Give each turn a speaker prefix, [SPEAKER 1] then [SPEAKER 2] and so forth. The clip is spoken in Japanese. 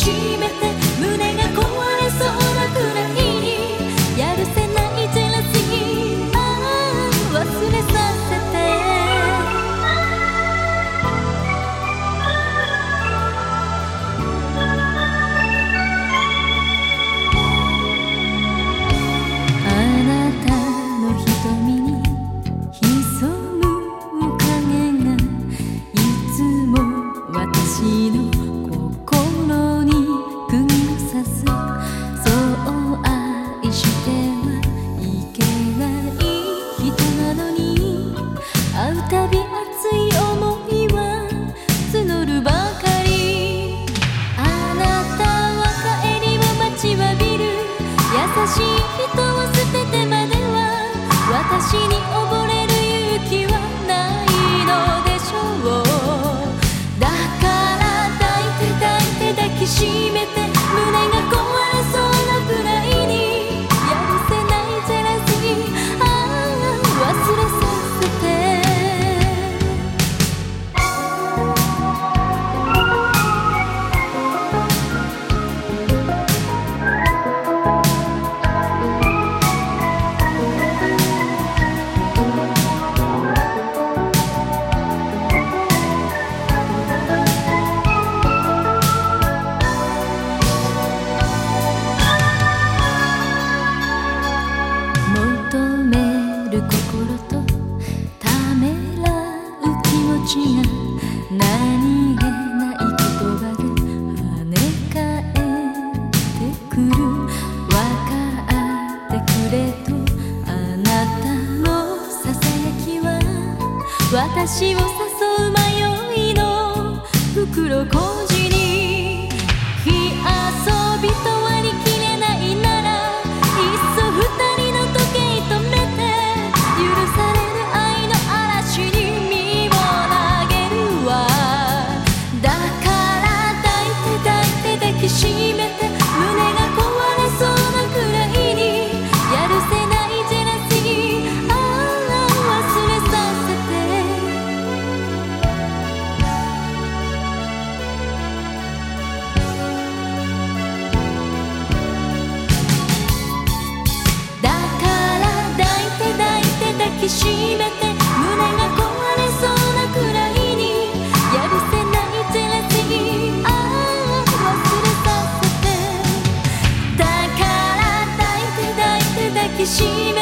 [SPEAKER 1] 初めて人を捨ててまでは私に思私を誘う迷いの袋きしめ